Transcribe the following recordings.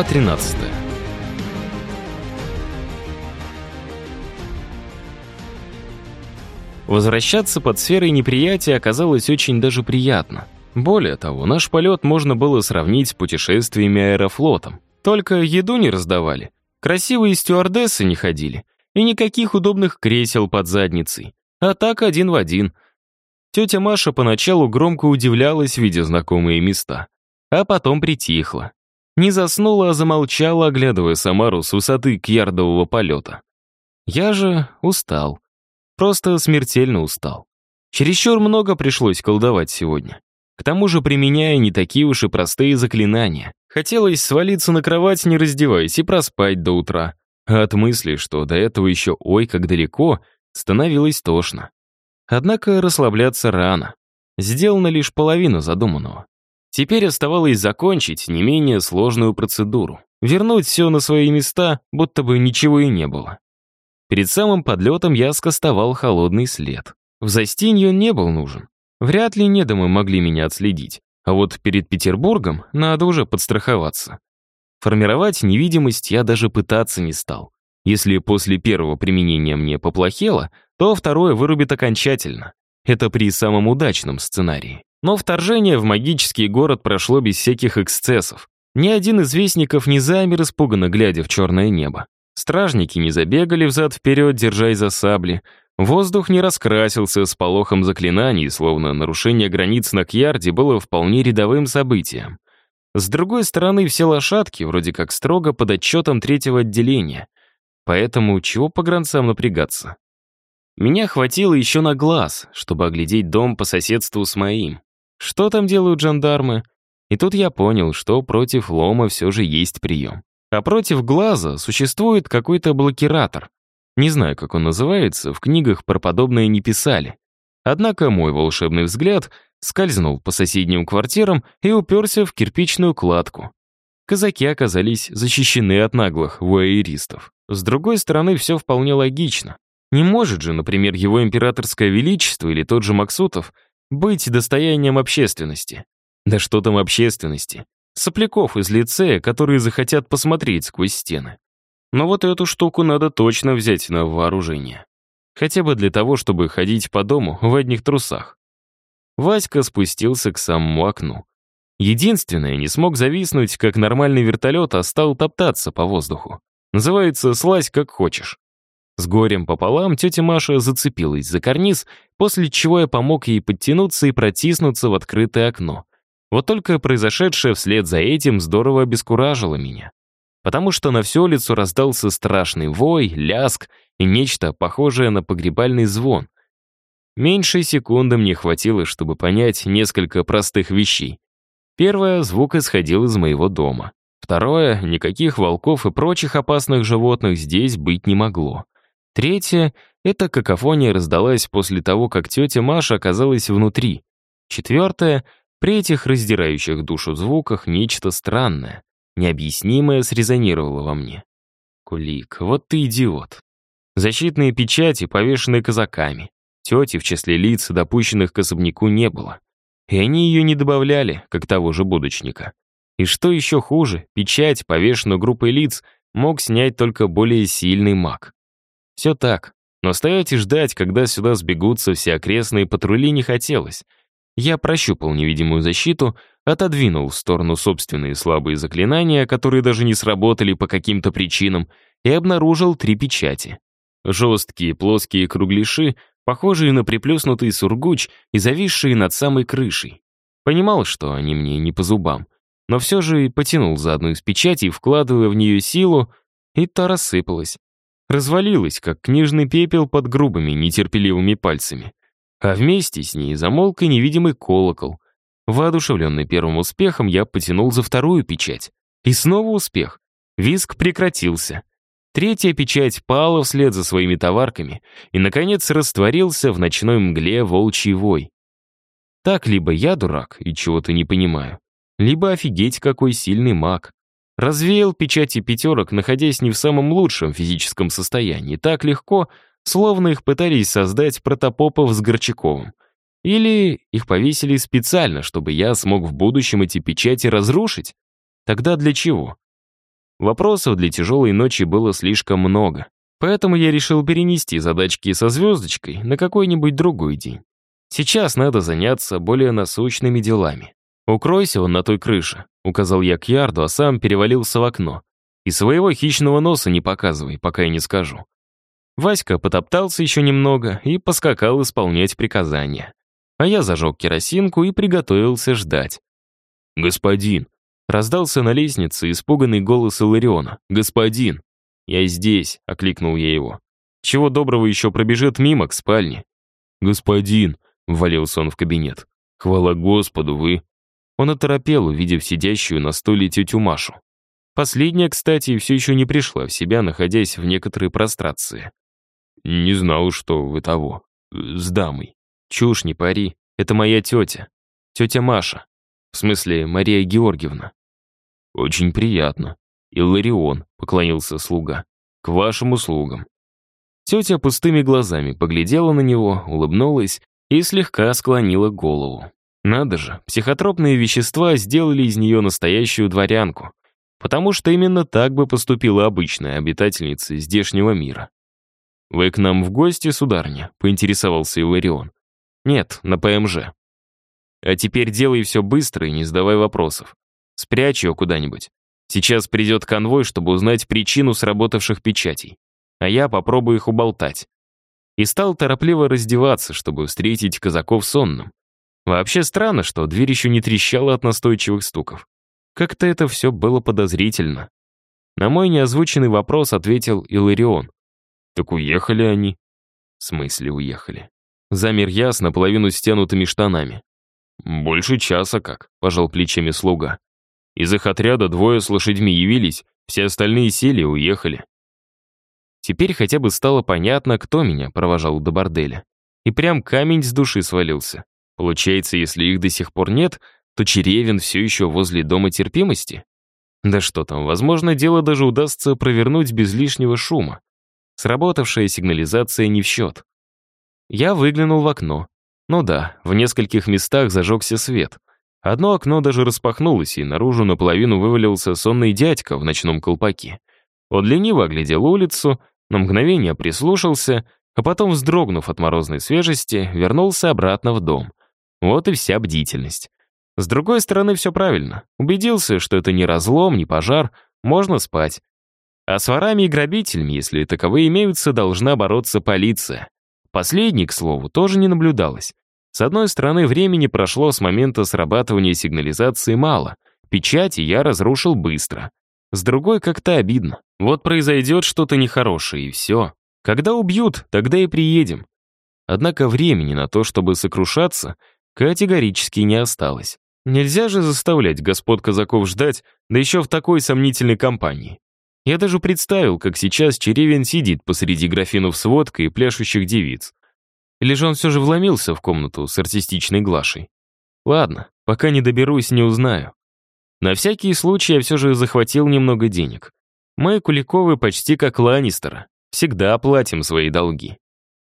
Глава 13. Возвращаться под сферой неприятия оказалось очень даже приятно. Более того, наш полет можно было сравнить с путешествиями аэрофлотом. Только еду не раздавали, красивые стюардессы не ходили, и никаких удобных кресел под задницей. А так один в один. Тетя Маша поначалу громко удивлялась, видя знакомые места. А потом притихла. Не заснула, а замолчала, оглядывая Самару с высоты кьярдового полета. Я же устал. Просто смертельно устал. Чересчур много пришлось колдовать сегодня. К тому же применяя не такие уж и простые заклинания. Хотелось свалиться на кровать, не раздеваясь, и проспать до утра. А от мысли, что до этого еще ой как далеко, становилось тошно. Однако расслабляться рано. Сделано лишь половину задуманного. Теперь оставалось закончить не менее сложную процедуру. Вернуть все на свои места, будто бы ничего и не было. Перед самым подлетом я скостовал холодный след. В Застинье он не был нужен. Вряд ли недомы могли меня отследить. А вот перед Петербургом надо уже подстраховаться. Формировать невидимость я даже пытаться не стал. Если после первого применения мне поплохело, то второе вырубит окончательно. Это при самом удачном сценарии. Но вторжение в магический город прошло без всяких эксцессов. Ни один из вестников не замер, испуганно глядя в черное небо. Стражники не забегали взад-вперед, держась за сабли. Воздух не раскрасился с полохом заклинаний, словно нарушение границ на Кьярде было вполне рядовым событием. С другой стороны, все лошадки вроде как строго под отчетом третьего отделения. Поэтому чего по гранцам напрягаться? Меня хватило еще на глаз, чтобы оглядеть дом по соседству с моим. Что там делают жандармы? И тут я понял, что против лома все же есть прием. А против глаза существует какой-то блокиратор. Не знаю, как он называется, в книгах про подобное не писали. Однако мой волшебный взгляд скользнул по соседним квартирам и уперся в кирпичную кладку. Казаки оказались защищены от наглых вуайеристов. С другой стороны, все вполне логично. Не может же, например, его императорское величество или тот же Максутов быть достоянием общественности. Да что там общественности? Сопляков из лицея, которые захотят посмотреть сквозь стены. Но вот эту штуку надо точно взять на вооружение. Хотя бы для того, чтобы ходить по дому в одних трусах. Васька спустился к самому окну. Единственное, не смог зависнуть, как нормальный вертолет, а стал топтаться по воздуху. Называется «слазь как хочешь». С горем пополам тетя Маша зацепилась за карниз, после чего я помог ей подтянуться и протиснуться в открытое окно. Вот только произошедшее вслед за этим здорово обескуражило меня. Потому что на все лицо раздался страшный вой, ляск и нечто похожее на погребальный звон. Меньше секунды мне хватило, чтобы понять несколько простых вещей. Первое — звук исходил из моего дома. Второе — никаких волков и прочих опасных животных здесь быть не могло. Третье — эта какофония раздалась после того, как тетя Маша оказалась внутри. Четвертое — при этих раздирающих душу звуках нечто странное, необъяснимое срезонировало во мне. Кулик, вот ты идиот. Защитные печати, повешенные казаками. Тети в числе лиц, допущенных к особняку, не было. И они ее не добавляли, как того же будочника. И что еще хуже, печать, повешенную группой лиц, мог снять только более сильный маг. Все так. Но стоять и ждать, когда сюда сбегутся все окрестные патрули, не хотелось. Я прощупал невидимую защиту, отодвинул в сторону собственные слабые заклинания, которые даже не сработали по каким-то причинам, и обнаружил три печати. Жесткие плоские кругляши, похожие на приплюснутый сургуч и зависшие над самой крышей. Понимал, что они мне не по зубам, но все же потянул за одну из печатей, вкладывая в нее силу, и та рассыпалась развалилась, как книжный пепел под грубыми, нетерпеливыми пальцами. А вместе с ней замолк и невидимый колокол. Воодушевленный первым успехом, я потянул за вторую печать. И снова успех. Виск прекратился. Третья печать пала вслед за своими товарками и, наконец, растворился в ночной мгле волчий вой. Так либо я дурак и чего-то не понимаю, либо офигеть какой сильный маг. Развеял печати пятерок, находясь не в самом лучшем физическом состоянии, так легко, словно их пытались создать Протопопов с Горчаковым. Или их повесили специально, чтобы я смог в будущем эти печати разрушить? Тогда для чего? Вопросов для тяжелой ночи было слишком много. Поэтому я решил перенести задачки со звездочкой на какой-нибудь другой день. Сейчас надо заняться более насущными делами. «Укройся он на той крыше», — указал я к ярду, а сам перевалился в окно. «И своего хищного носа не показывай, пока я не скажу». Васька потоптался еще немного и поскакал исполнять приказания. А я зажег керосинку и приготовился ждать. «Господин!» — раздался на лестнице испуганный голос Илариона. «Господин!» «Я здесь!» — окликнул я его. «Чего доброго еще пробежит мимо к спальне?» «Господин!» — ввалился он в кабинет. «Хвала Господу, вы...» Он оторопел, увидев сидящую на стуле тетю Машу. Последняя, кстати, все еще не пришла в себя, находясь в некоторой прострации. «Не знал, что вы того. С дамой. Чушь не пари. Это моя тетя. Тетя Маша. В смысле, Мария Георгиевна». «Очень приятно. Илларион», — поклонился слуга. «К вашим услугам». Тетя пустыми глазами поглядела на него, улыбнулась и слегка склонила голову. Надо же, психотропные вещества сделали из нее настоящую дворянку, потому что именно так бы поступила обычная обитательница здешнего мира. «Вы к нам в гости, сударыня?» — поинтересовался Иларион. «Нет, на ПМЖ». «А теперь делай все быстро и не задавай вопросов. Спрячь ее куда-нибудь. Сейчас придет конвой, чтобы узнать причину сработавших печатей. А я попробую их уболтать». И стал торопливо раздеваться, чтобы встретить казаков сонным. Вообще странно, что дверь еще не трещала от настойчивых стуков. Как-то это все было подозрительно. На мой неозвученный вопрос ответил Иларион. Так уехали они. В смысле уехали? Замер я с наполовину стянутыми штанами. Больше часа как, пожал плечами слуга. Из их отряда двое с лошадьми явились, все остальные сели и уехали. Теперь хотя бы стало понятно, кто меня провожал до борделя. И прям камень с души свалился. Получается, если их до сих пор нет, то Черевин все еще возле дома терпимости? Да что там, возможно, дело даже удастся провернуть без лишнего шума. Сработавшая сигнализация не в счет. Я выглянул в окно. Ну да, в нескольких местах зажегся свет. Одно окно даже распахнулось, и наружу наполовину вывалился сонный дядька в ночном колпаке. Он лениво оглядел улицу, на мгновение прислушался, а потом, вздрогнув от морозной свежести, вернулся обратно в дом. Вот и вся бдительность. С другой стороны, все правильно. Убедился, что это не разлом, не пожар, можно спать. А с ворами и грабителями, если таковые имеются, должна бороться полиция. Последней, к слову, тоже не наблюдалось. С одной стороны, времени прошло с момента срабатывания сигнализации мало. Печати я разрушил быстро. С другой, как-то обидно. Вот произойдет что-то нехорошее, и все. Когда убьют, тогда и приедем. Однако времени на то, чтобы сокрушаться, категорически не осталось. Нельзя же заставлять господ казаков ждать, да еще в такой сомнительной компании. Я даже представил, как сейчас Черевин сидит посреди графинов с водкой и пляшущих девиц. Или же он все же вломился в комнату с артистичной Глашей. Ладно, пока не доберусь, не узнаю. На всякий случай я все же захватил немного денег. Мы, Куликовы, почти как Ланнистера. Всегда оплатим свои долги.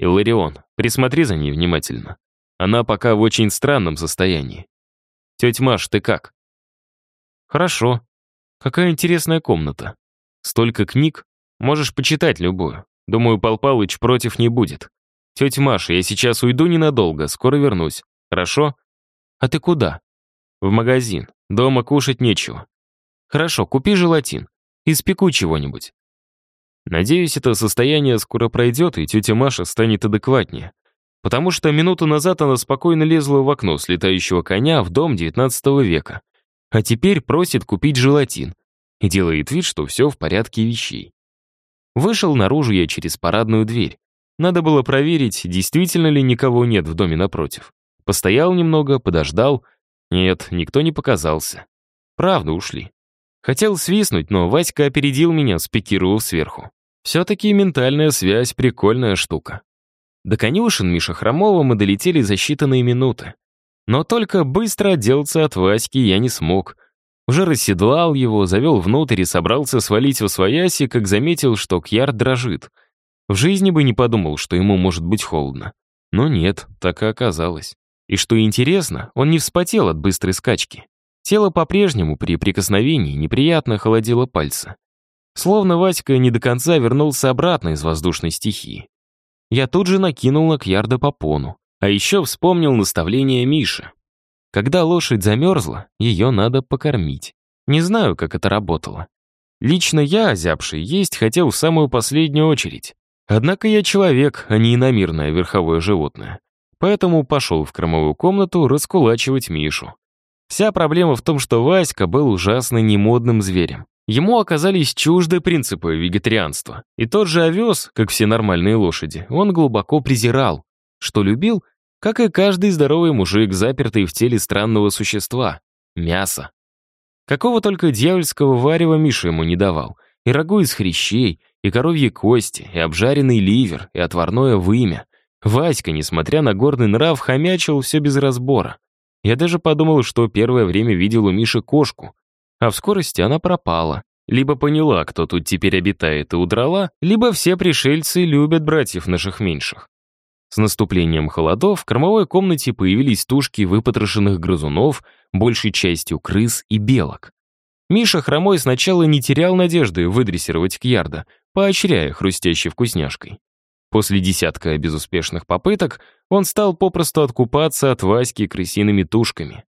Иларион, присмотри за ней внимательно. Она пока в очень странном состоянии. Тетя Маш, ты как? Хорошо. Какая интересная комната. Столько книг, можешь почитать любую. Думаю, Пал Палыч против не будет. Тетя Маша, я сейчас уйду ненадолго, скоро вернусь. Хорошо? А ты куда? В магазин. Дома кушать нечего. Хорошо, купи желатин. Испеку чего-нибудь. Надеюсь, это состояние скоро пройдет, и тетя Маша станет адекватнее. Потому что минуту назад она спокойно лезла в окно с летающего коня в дом XIX века. А теперь просит купить желатин и делает вид, что все в порядке вещей. Вышел наружу я через парадную дверь. Надо было проверить, действительно ли никого нет в доме напротив. Постоял немного, подождал. Нет, никто не показался. Правда, ушли. Хотел свистнуть, но Васька опередил меня, спикировав сверху. Все-таки ментальная связь — прикольная штука. До конюшен Миша Хромова мы долетели за считанные минуты. Но только быстро отделаться от Васьки я не смог. Уже расседлал его, завел внутрь и собрался свалить во свояси, как заметил, что Кьяр дрожит. В жизни бы не подумал, что ему может быть холодно. Но нет, так и оказалось. И что интересно, он не вспотел от быстрой скачки. Тело по-прежнему при прикосновении неприятно холодило пальцы. Словно Васька не до конца вернулся обратно из воздушной стихии. Я тут же накинул на Кьярда попону, а еще вспомнил наставление Миши. Когда лошадь замерзла, ее надо покормить. Не знаю, как это работало. Лично я, озябший, есть хотел в самую последнюю очередь. Однако я человек, а не иномирное верховое животное. Поэтому пошел в кормовую комнату раскулачивать Мишу. Вся проблема в том, что Васька был ужасно немодным зверем. Ему оказались чужды принципы вегетарианства. И тот же овес, как все нормальные лошади, он глубоко презирал. Что любил, как и каждый здоровый мужик, запертый в теле странного существа — мясо. Какого только дьявольского варева Миша ему не давал. И рагу из хрящей, и коровьи кости, и обжаренный ливер, и отварное вымя. Васька, несмотря на гордый нрав, хомячил все без разбора. Я даже подумал, что первое время видел у Миши кошку, а в скорости она пропала. Либо поняла, кто тут теперь обитает и удрала, либо все пришельцы любят братьев наших меньших. С наступлением холодов в кормовой комнате появились тушки выпотрошенных грызунов, большей частью крыс и белок. Миша хромой сначала не терял надежды выдрессировать Кьярда, поощряя хрустящей вкусняшкой. После десятка безуспешных попыток он стал попросту откупаться от Васьки крысиными тушками.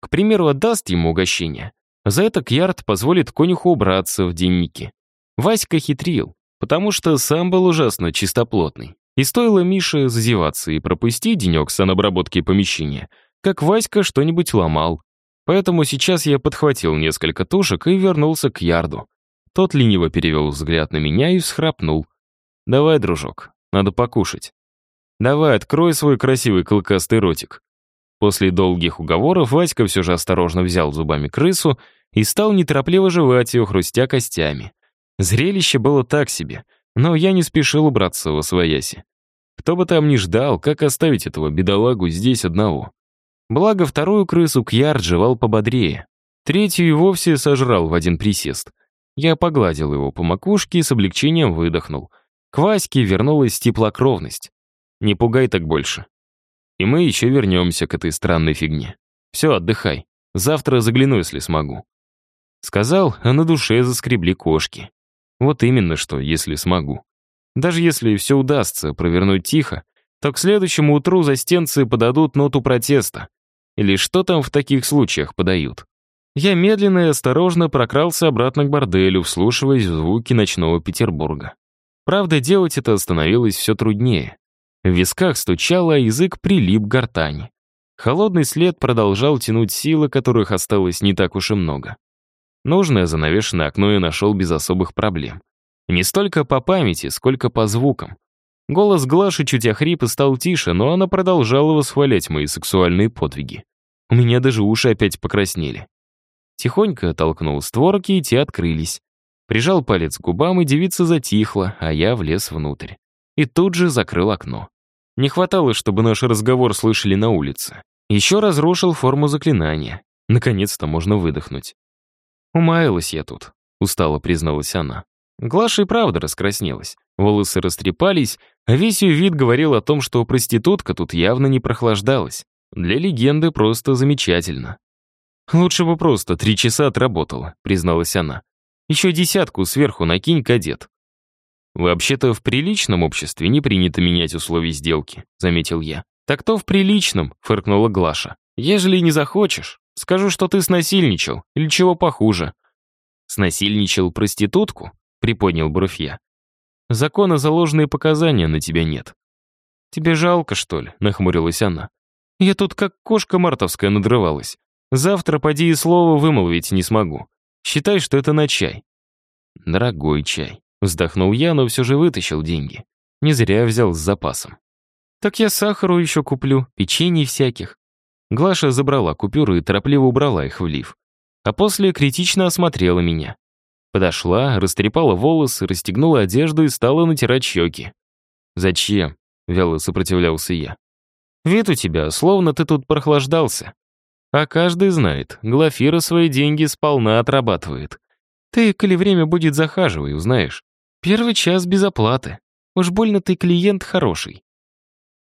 К примеру, отдаст ему угощение. За это Кьярд позволит конюху убраться в денники. Васька хитрил, потому что сам был ужасно чистоплотный. И стоило Мише зазеваться и пропустить денек санобработки помещения, как Васька что-нибудь ломал. Поэтому сейчас я подхватил несколько тушек и вернулся к ярду. Тот лениво перевел взгляд на меня и всхрапнул. «Давай, дружок, надо покушать. Давай, открой свой красивый клыкастый ротик». После долгих уговоров Васька все же осторожно взял зубами крысу и стал неторопливо жевать ее, хрустя костями. Зрелище было так себе — но я не спешил убраться во свояси. Кто бы там ни ждал, как оставить этого бедолагу здесь одного. Благо, вторую крысу Кьяр жевал пободрее. Третью и вовсе сожрал в один присест. Я погладил его по макушке и с облегчением выдохнул. К Ваське вернулась теплокровность. Не пугай так больше. И мы еще вернемся к этой странной фигне. Все, отдыхай. Завтра загляну, если смогу. Сказал, а на душе заскребли кошки. Вот именно что, если смогу. Даже если все удастся провернуть тихо, то к следующему утру застенцы подадут ноту протеста. Или что там в таких случаях подают? Я медленно и осторожно прокрался обратно к борделю, вслушиваясь в звуки ночного Петербурга. Правда, делать это становилось все труднее. В висках стучало, а язык прилип к гортани. Холодный след продолжал тянуть силы, которых осталось не так уж и много. Нужное занавешенное окно я нашел без особых проблем. Не столько по памяти, сколько по звукам. Голос Глаши чуть охрип и стал тише, но она продолжала восхвалять мои сексуальные подвиги. У меня даже уши опять покраснели. Тихонько толкнул створки, и те открылись. Прижал палец к губам, и девица затихла, а я влез внутрь. И тут же закрыл окно. Не хватало, чтобы наш разговор слышали на улице. Еще разрушил форму заклинания. Наконец-то можно выдохнуть. «Умаялась я тут», — устало призналась она. Глаша и правда раскраснелась. Волосы растрепались, а весь ее вид говорил о том, что проститутка тут явно не прохлаждалась. Для легенды просто замечательно. «Лучше бы просто три часа отработала», — призналась она. «Еще десятку сверху накинь, кадет». «Вообще-то в приличном обществе не принято менять условия сделки», — заметил я. «Так то в приличном», — фыркнула Глаша. «Ежели не захочешь, Скажу, что ты снасильничал, или чего похуже». «Снасильничал проститутку?» — приподнял бровь я. «Закона заложенные показания на тебя нет». «Тебе жалко, что ли?» — нахмурилась она. «Я тут как кошка мартовская надрывалась. Завтра поди и слова вымолвить не смогу. Считай, что это на чай». «Дорогой чай», — вздохнул я, но все же вытащил деньги. Не зря взял с запасом. «Так я сахару еще куплю, печенье всяких. Глаша забрала купюры и торопливо убрала их в лиф. А после критично осмотрела меня. Подошла, растрепала волосы, расстегнула одежду и стала натирать щеки. «Зачем?» — вяло сопротивлялся я. «Вид у тебя, словно ты тут прохлаждался. А каждый знает, Глафира свои деньги сполна отрабатывает. Ты, коли время будет, захаживай, узнаешь. Первый час без оплаты. Уж больно ты клиент хороший».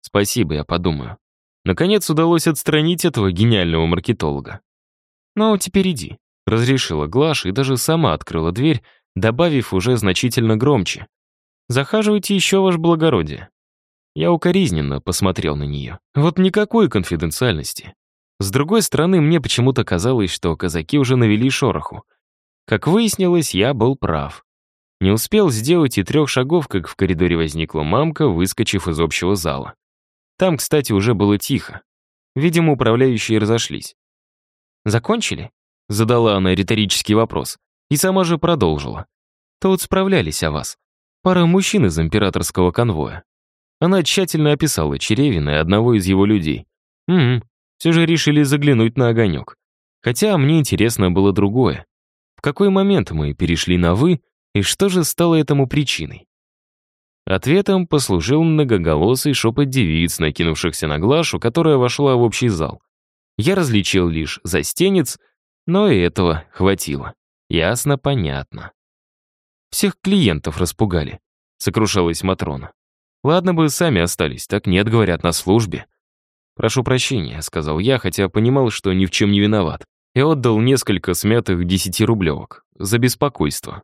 «Спасибо, я подумаю». Наконец удалось отстранить этого гениального маркетолога. «Ну, теперь иди», — разрешила Глаша и даже сама открыла дверь, добавив уже значительно громче. «Захаживайте еще, ваше благородие». Я укоризненно посмотрел на нее. Вот никакой конфиденциальности. С другой стороны, мне почему-то казалось, что казаки уже навели шороху. Как выяснилось, я был прав. Не успел сделать и трех шагов, как в коридоре возникла мамка, выскочив из общего зала. Там, кстати, уже было тихо. Видимо, управляющие разошлись. «Закончили?» — задала она риторический вопрос. И сама же продолжила. «Тут справлялись о вас. Пара мужчин из императорского конвоя». Она тщательно описала Черевина и одного из его людей. «Угу, все же решили заглянуть на огонек. Хотя мне интересно было другое. В какой момент мы перешли на «вы», и что же стало этому причиной? Ответом послужил многоголосый шепот девиц, накинувшихся на Глашу, которая вошла в общий зал. Я различил лишь застенец, но и этого хватило. Ясно, понятно. Всех клиентов распугали, сокрушалась Матрона. Ладно бы сами остались, так нет, говорят, на службе. «Прошу прощения», — сказал я, хотя понимал, что ни в чем не виноват, и отдал несколько смятых десятирублевок за беспокойство.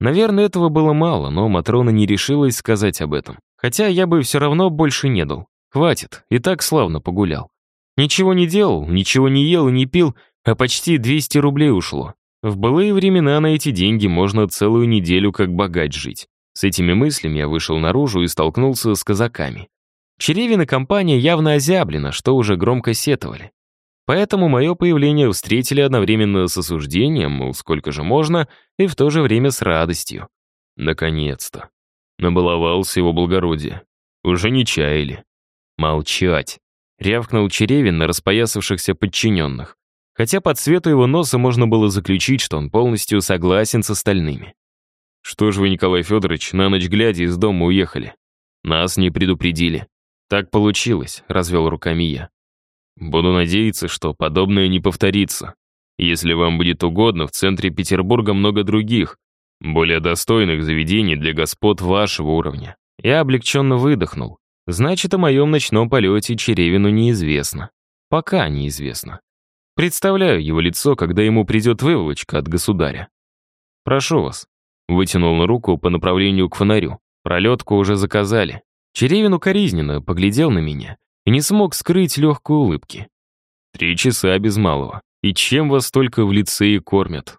Наверное, этого было мало, но Матрона не решилась сказать об этом. Хотя я бы все равно больше не дал. Хватит, и так славно погулял. Ничего не делал, ничего не ел и не пил, а почти 200 рублей ушло. В былые времена на эти деньги можно целую неделю как богач жить. С этими мыслями я вышел наружу и столкнулся с казаками. Черевин и компания явно озяблена, что уже громко сетовали. Поэтому мое появление встретили одновременно с осуждением, мол, сколько же можно, и в то же время с радостью. Наконец-то. Набаловался его благородие. Уже не чаяли. Молчать. Рявкнул Черевин на распоясавшихся подчиненных. Хотя по цвету его носа можно было заключить, что он полностью согласен с остальными. «Что ж вы, Николай Федорович, на ночь глядя из дома уехали? Нас не предупредили». «Так получилось», — развел руками я. «Буду надеяться, что подобное не повторится. Если вам будет угодно, в центре Петербурга много других, более достойных заведений для господ вашего уровня». Я облегченно выдохнул. Значит, о моем ночном полете Черевину неизвестно. Пока неизвестно. Представляю его лицо, когда ему придет выволочка от государя. «Прошу вас», — вытянул на руку по направлению к фонарю. Пролетку уже заказали. Черевин укоризненно поглядел на меня и не смог скрыть легкой улыбки. «Три часа без малого. И чем вас только в лицее кормят?